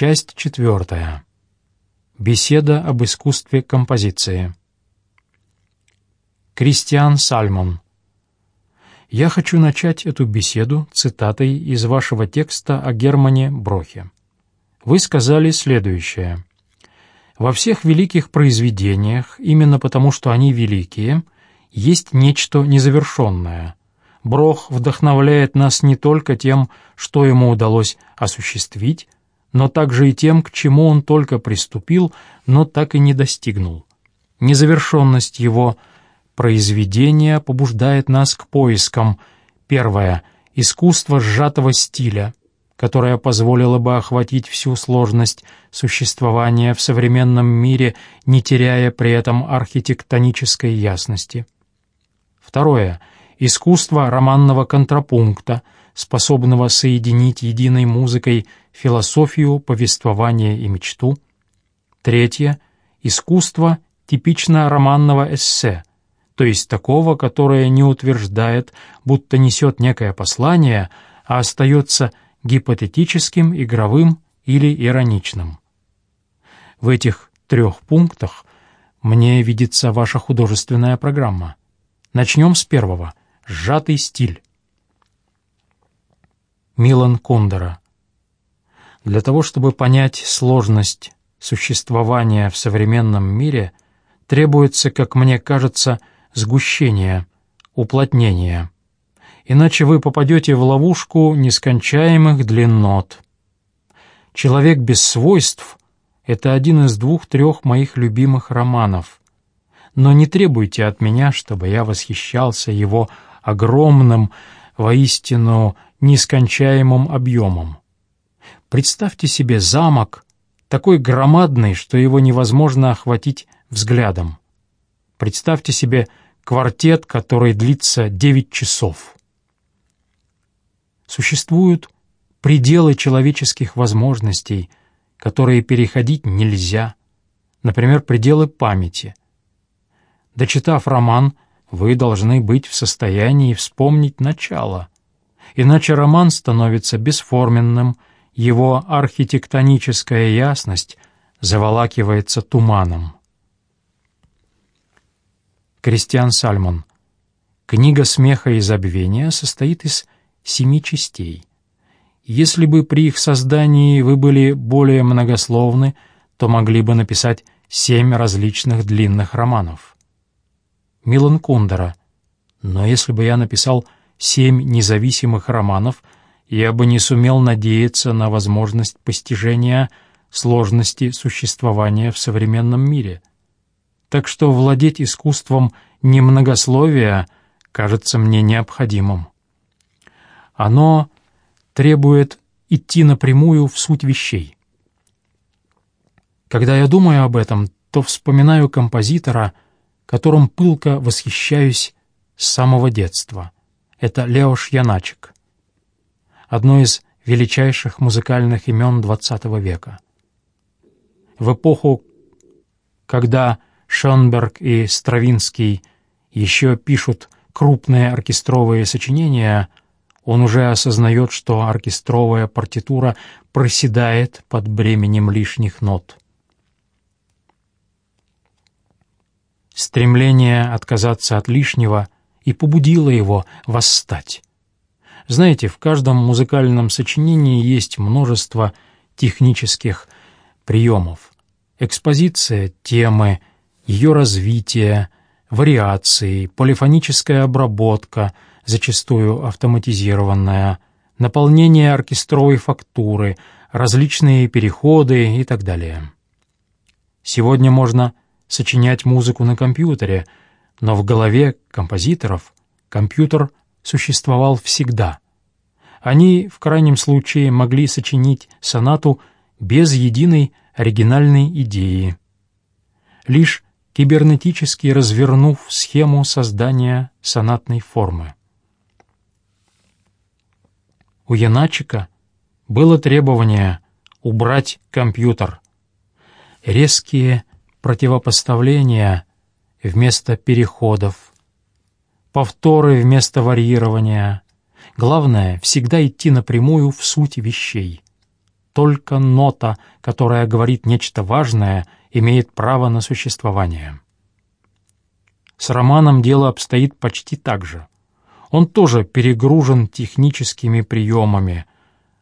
Часть четвертая. Беседа об искусстве композиции. Кристиан Сальмон. Я хочу начать эту беседу цитатой из вашего текста о Германе Брохе. Вы сказали следующее. «Во всех великих произведениях, именно потому что они великие, есть нечто незавершенное. Брох вдохновляет нас не только тем, что ему удалось осуществить, но также и тем, к чему он только приступил, но так и не достигнул. Незавершенность его произведения побуждает нас к поискам. Первое — искусство сжатого стиля, которое позволило бы охватить всю сложность существования в современном мире, не теряя при этом архитектонической ясности. Второе — искусство романного контрапункта — способного соединить единой музыкой философию, повествование и мечту. Третье — искусство типично романного эссе, то есть такого, которое не утверждает, будто несет некое послание, а остается гипотетическим, игровым или ироничным. В этих трех пунктах мне видится ваша художественная программа. Начнем с первого — сжатый стиль. Милан Кундера. Для того, чтобы понять сложность существования в современном мире, требуется, как мне кажется, сгущение, уплотнение. Иначе вы попадете в ловушку нескончаемых длиннот. «Человек без свойств» — это один из двух-трех моих любимых романов. Но не требуйте от меня, чтобы я восхищался его огромным, воистину нескончаемым объемом. Представьте себе замок, такой громадный, что его невозможно охватить взглядом. Представьте себе квартет, который длится девять часов. Существуют пределы человеческих возможностей, которые переходить нельзя, например, пределы памяти. Дочитав роман, вы должны быть в состоянии вспомнить начало — иначе роман становится бесформенным, его архитектоническая ясность заволакивается туманом. Кристиан Сальмон. Книга «Смеха и забвения» состоит из семи частей. Если бы при их создании вы были более многословны, то могли бы написать семь различных длинных романов. Милан Кундера. Но если бы я написал семь независимых романов, я бы не сумел надеяться на возможность постижения сложности существования в современном мире. Так что владеть искусством немногословия кажется мне необходимым. Оно требует идти напрямую в суть вещей. Когда я думаю об этом, то вспоминаю композитора, которым пылко восхищаюсь с самого детства — это Леош Яначек, одно из величайших музыкальных имен XX века. В эпоху, когда Шонберг и Стравинский еще пишут крупные оркестровые сочинения, он уже осознает, что оркестровая партитура проседает под бременем лишних нот. Стремление отказаться от лишнего и побудило его восстать. Знаете, в каждом музыкальном сочинении есть множество технических приемов. Экспозиция темы, ее развитие, вариации, полифоническая обработка, зачастую автоматизированная, наполнение оркестровой фактуры, различные переходы и так далее. Сегодня можно сочинять музыку на компьютере — но в голове композиторов компьютер существовал всегда. Они, в крайнем случае, могли сочинить сонату без единой оригинальной идеи. Лишь кибернетически развернув схему создания сонатной формы. У Яначика было требование убрать компьютер. Резкие противопоставления вместо переходов, повторы вместо варьирования. Главное — всегда идти напрямую в суть вещей. только нота, которая говорит нечто важное, имеет право на существование. С романом дело обстоит почти так же. Он тоже перегружен техническими приемами,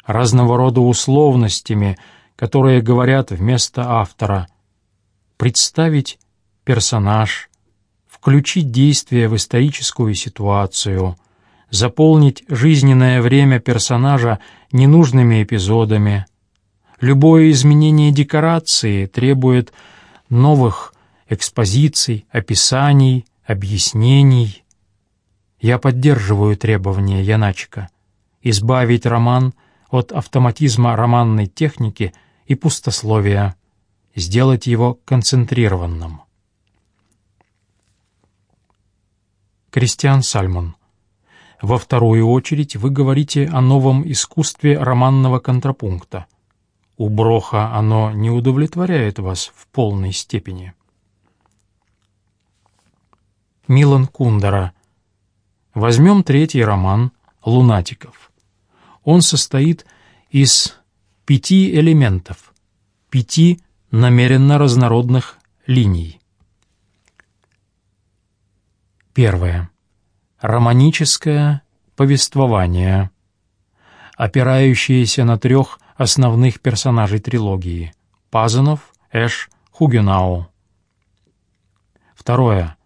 разного рода условностями, которые говорят вместо автора. Представить персонаж, включить действие в историческую ситуацию, заполнить жизненное время персонажа ненужными эпизодами. Любое изменение декорации требует новых экспозиций, описаний, объяснений. Я поддерживаю требования Яначика избавить роман от автоматизма романной техники и пустословия, сделать его концентрированным. Кристиан Сальмон во вторую очередь вы говорите о новом искусстве романного контрапункта. У Броха оно не удовлетворяет вас в полной степени. Милан Кундера. Возьмем третий роман «Лунатиков». Он состоит из пяти элементов, пяти намеренно разнородных линий. Первое романическое повествование, опирающееся на трех основных персонажей трилогии — Пазанов, Эш, Хугенау. Второе.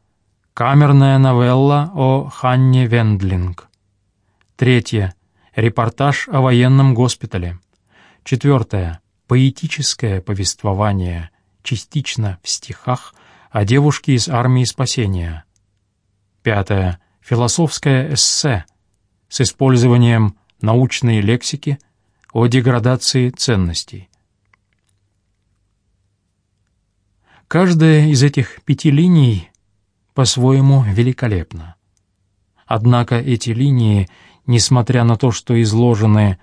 Камерная новелла о Ханне Вендлинг. Третье. Репортаж о военном госпитале. Четвертое. Поэтическое повествование, частично в стихах, о девушке из армии спасения. Пятое философское эссе с использованием научной лексики о деградации ценностей. Каждая из этих пяти линий по-своему великолепна. Однако эти линии, несмотря на то, что изложены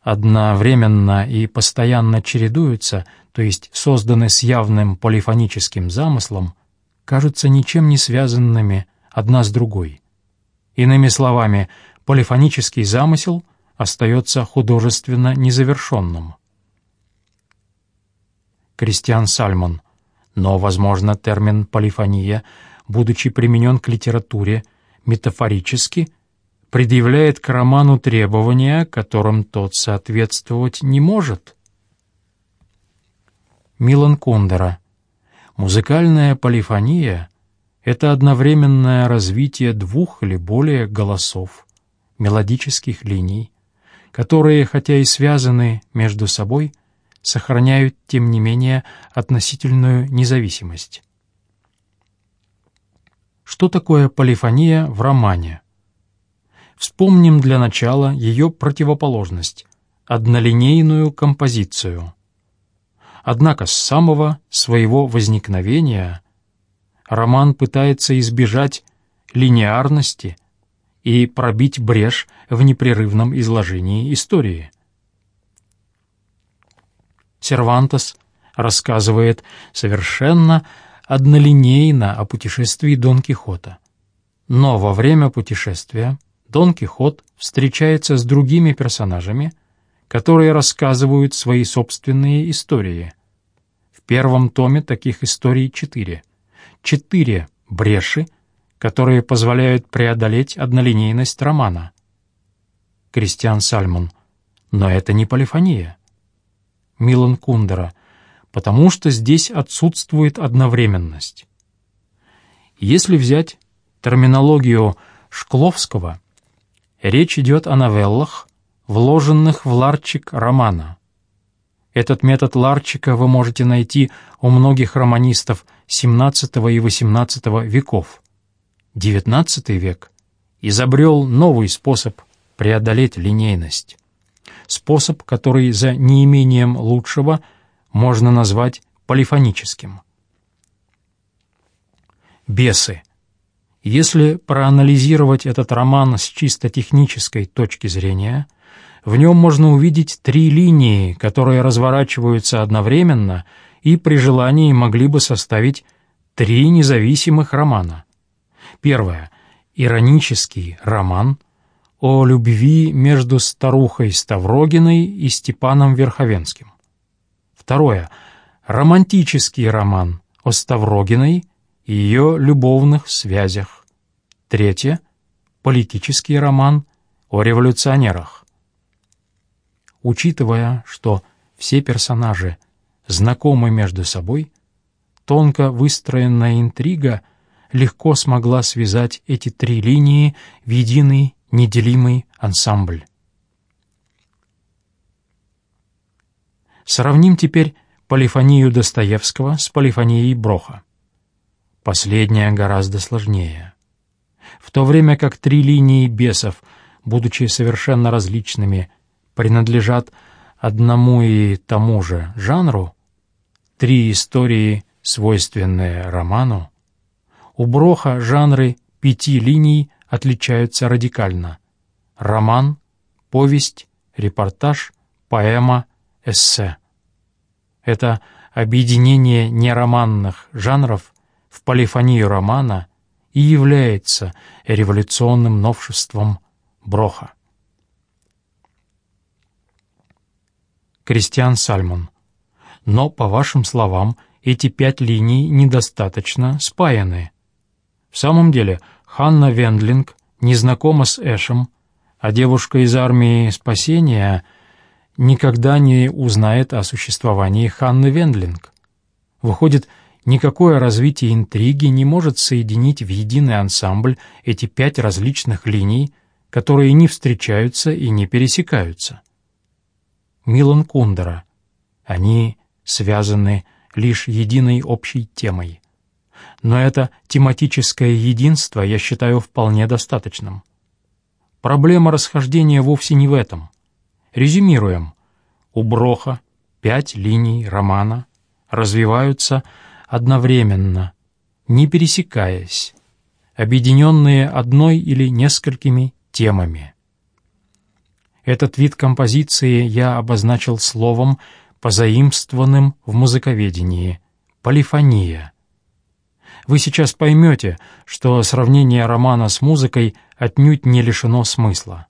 одновременно и постоянно чередуются, то есть созданы с явным полифоническим замыслом, кажутся ничем не связанными одна с другой. Иными словами, полифонический замысел остается художественно незавершенным. Кристиан Сальмон. Но, возможно, термин «полифония», будучи применен к литературе метафорически, предъявляет к роману требования, которым тот соответствовать не может. Милан Кундера. Музыкальная полифония это одновременное развитие двух или более голосов, мелодических линий, которые, хотя и связаны между собой, сохраняют, тем не менее, относительную независимость. Что такое полифония в романе? Вспомним для начала ее противоположность — однолинейную композицию. Однако с самого своего возникновения — роман пытается избежать линеарности и пробить брешь в непрерывном изложении истории. Сервантес рассказывает совершенно однолинейно о путешествии Дон Кихота. Но во время путешествия Дон Кихот встречается с другими персонажами, которые рассказывают свои собственные истории. В первом томе таких историй четыре четыре бреши, которые позволяют преодолеть однолинейность романа. Кристиан Сальмон. Но это не полифония. Милан Кундера. Потому что здесь отсутствует одновременность. Если взять терминологию Шкловского, речь идет о новеллах, вложенных в ларчик романа. Этот метод ларчика вы можете найти у многих романистов XVII и XVIII веков. XIX век изобрел новый способ преодолеть линейность. Способ, который за неимением лучшего можно назвать полифоническим. Бесы. Если проанализировать этот роман с чисто технической точки зрения – в нем можно увидеть три линии, которые разворачиваются одновременно и при желании могли бы составить три независимых романа. Первое — иронический роман о любви между старухой Ставрогиной и Степаном Верховенским. Второе. Романтический роман о Ставрогиной и ее любовных связях. Третье. Политический роман о революционерах. Учитывая, что все персонажи знакомы между собой, тонко выстроенная интрига легко смогла связать эти три линии в единый неделимый ансамбль. Сравним теперь полифонию Достоевского с полифонией Броха. Последняя гораздо сложнее. В то время как три линии бесов, будучи совершенно различными, принадлежат одному и тому же жанру, три истории, свойственные роману, у Броха жанры пяти линий отличаются радикально. Роман, повесть, репортаж, поэма, эссе. Это объединение нероманных жанров в полифонию романа и является революционным новшеством Броха. Кристиан Сальмон. Но, по вашим словам, эти пять линий недостаточно спаяны. В самом деле, Ханна Вендлинг не знакома с Эшем, а девушка из армии спасения никогда не узнает о существовании Ханны Вендлинг. Выходит, никакое развитие интриги не может соединить в единый ансамбль эти пять различных линий, которые не встречаются и не пересекаются. Милан Кундера. Они связаны лишь единой общей темой. Но это тематическое единство я считаю вполне достаточным. Проблема расхождения вовсе не в этом. Резюмируем. У Броха пять линий романа развиваются одновременно, не пересекаясь, объединенные одной или несколькими темами. Этот вид композиции я обозначил словом, позаимствованным в музыковедении — полифония. Вы сейчас поймете, что сравнение романа с музыкой отнюдь не лишено смысла.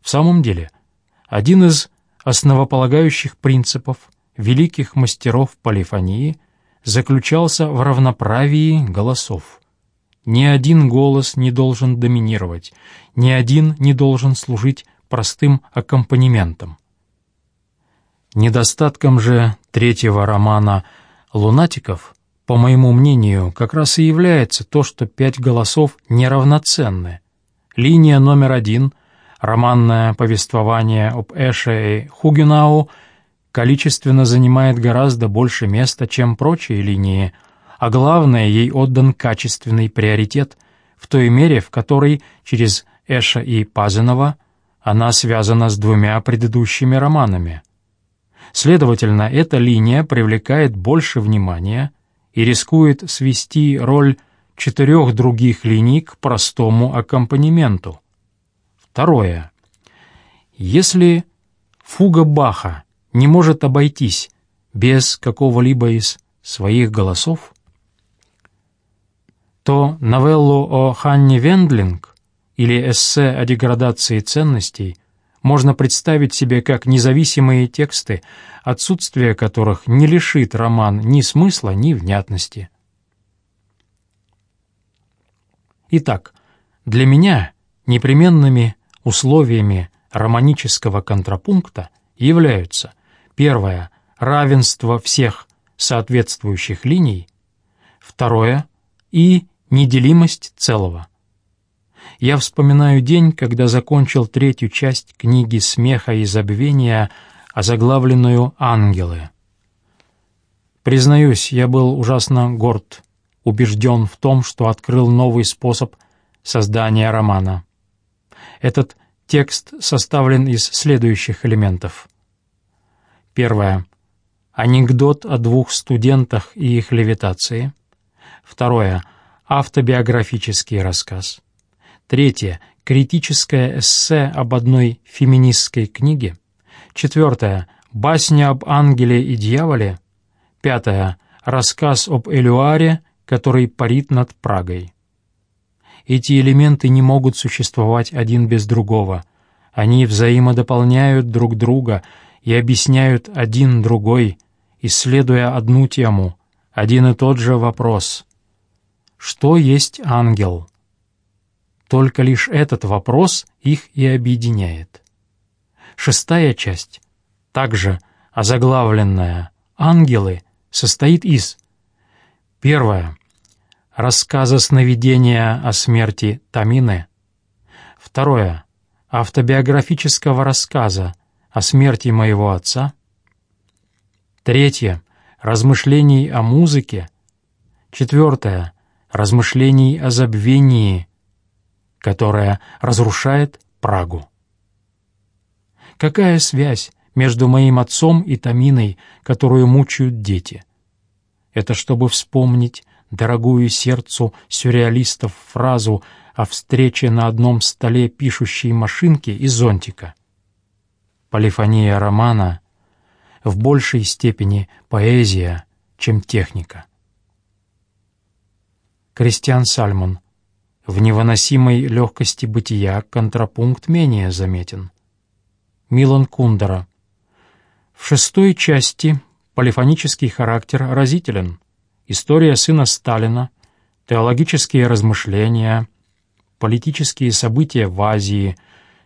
В самом деле, один из основополагающих принципов великих мастеров полифонии заключался в равноправии голосов. Ни один голос не должен доминировать, ни один не должен служить простым аккомпанементом. Недостатком же третьего романа «Лунатиков», по моему мнению, как раз и является то, что пять голосов неравноценны. Линия номер один, романное повествование об Эше и Хугенау, количественно занимает гораздо больше места, чем прочие линии, а главное, ей отдан качественный приоритет в той мере, в которой через Эша и Пазинова она связана с двумя предыдущими романами. Следовательно, эта линия привлекает больше внимания и рискует свести роль четырех других линий к простому аккомпанементу. Второе. Если фуга Баха не может обойтись без какого-либо из своих голосов, то новеллу о Ханне Вендлинг или эссе о деградации ценностей можно представить себе как независимые тексты, отсутствие которых не лишит роман ни смысла, ни внятности. Итак, для меня непременными условиями романического контрапункта являются первое — равенство всех соответствующих линий, второе — и неделимость целого. Я вспоминаю день, когда закончил третью часть книги «Смеха и забвения», озаглавленную «Ангелы». Признаюсь, я был ужасно горд, убежден в том, что открыл новый способ создания романа. Этот текст составлен из следующих элементов. Первое. Анекдот о двух студентах и их левитации. Второе. Автобиографический рассказ. Третье. Критическое эссе об одной феминистской книге. Четвертое. Басня об ангеле и дьяволе. Пятое. Рассказ об Элюаре, который парит над Прагой. Эти элементы не могут существовать один без другого. Они взаимодополняют друг друга и объясняют один другой, исследуя одну тему, один и тот же вопрос. Что есть ангел? Только лишь этот вопрос их и объединяет. Шестая часть, также озаглавленная «Ангелы», состоит из Первое. Рассказа сновидения о смерти Тамины. Второе. Автобиографического рассказа о смерти моего отца. Третье. Размышлений о музыке. Четвертое. Размышлений о забвении которая разрушает Прагу. Какая связь между моим отцом и Таминой, которую мучают дети? Это чтобы вспомнить дорогую сердцу сюрреалистов фразу о встрече на одном столе пишущей машинки и зонтика. Полифония романа в большей степени поэзия, чем техника. Кристиан Сальмон – в невыносимой легкости бытия контрапункт менее заметен. Милан Кундера. В шестой части полифонический характер разителен. История сына Сталина, теологические размышления, политические события в Азии,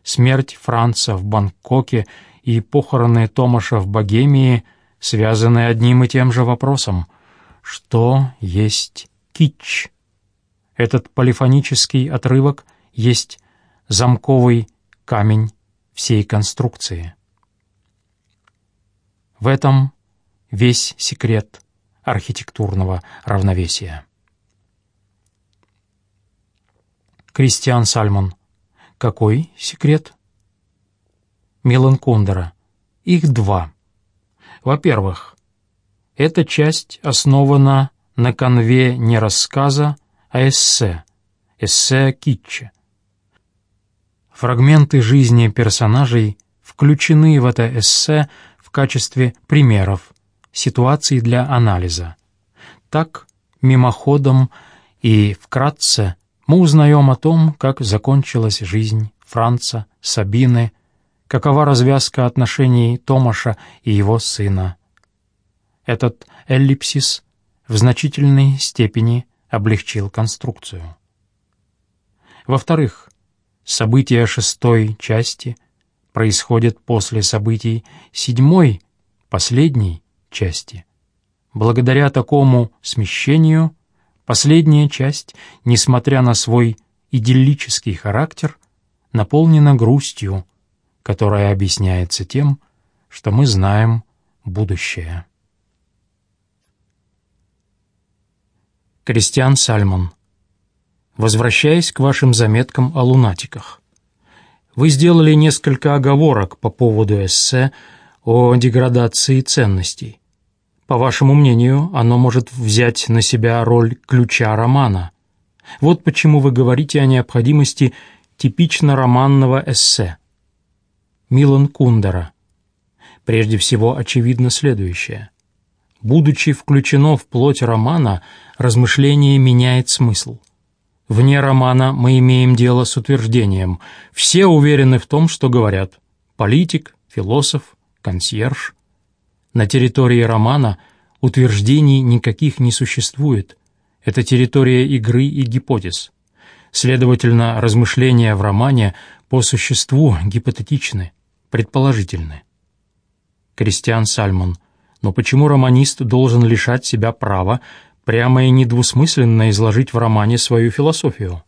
смерть Франца в Бангкоке и похороны Томаша в Богемии связаны одним и тем же вопросом — что есть китч? Этот полифонический отрывок есть замковый камень всей конструкции. В этом весь секрет архитектурного равновесия. Кристиан Сальмон. Какой секрет? Милан Кундера. Их два. Во-первых, эта часть основана на конве не рассказа, а эссе, эссе Китча. Фрагменты жизни персонажей включены в это эссе в качестве примеров, ситуаций для анализа. Так, мимоходом и вкратце мы узнаем о том, как закончилась жизнь Франца, Сабины, какова развязка отношений Томаша и его сына. Этот эллипсис в значительной степени облегчил конструкцию. Во-вторых, события шестой части происходят после событий седьмой, последней части. Благодаря такому смещению последняя часть, несмотря на свой идиллический характер, наполнена грустью, которая объясняется тем, что мы знаем будущее. Кристиан Сальмон. Возвращаясь к вашим заметкам о лунатиках. Вы сделали несколько оговорок по поводу эссе о деградации ценностей. По вашему мнению, оно может взять на себя роль ключа романа. Вот почему вы говорите о необходимости типично романного эссе. Милан Кундера. Прежде всего, очевидно следующее. Будучи включено в плоть романа, размышление меняет смысл. Вне романа мы имеем дело с утверждением. Все уверены в том, что говорят. Политик, философ, консьерж. На территории романа утверждений никаких не существует. Это территория игры и гипотез. Следовательно, размышления в романе по существу гипотетичны, предположительны. Кристиан Сальмон – но почему романист должен лишать себя права прямо и недвусмысленно изложить в романе свою философию?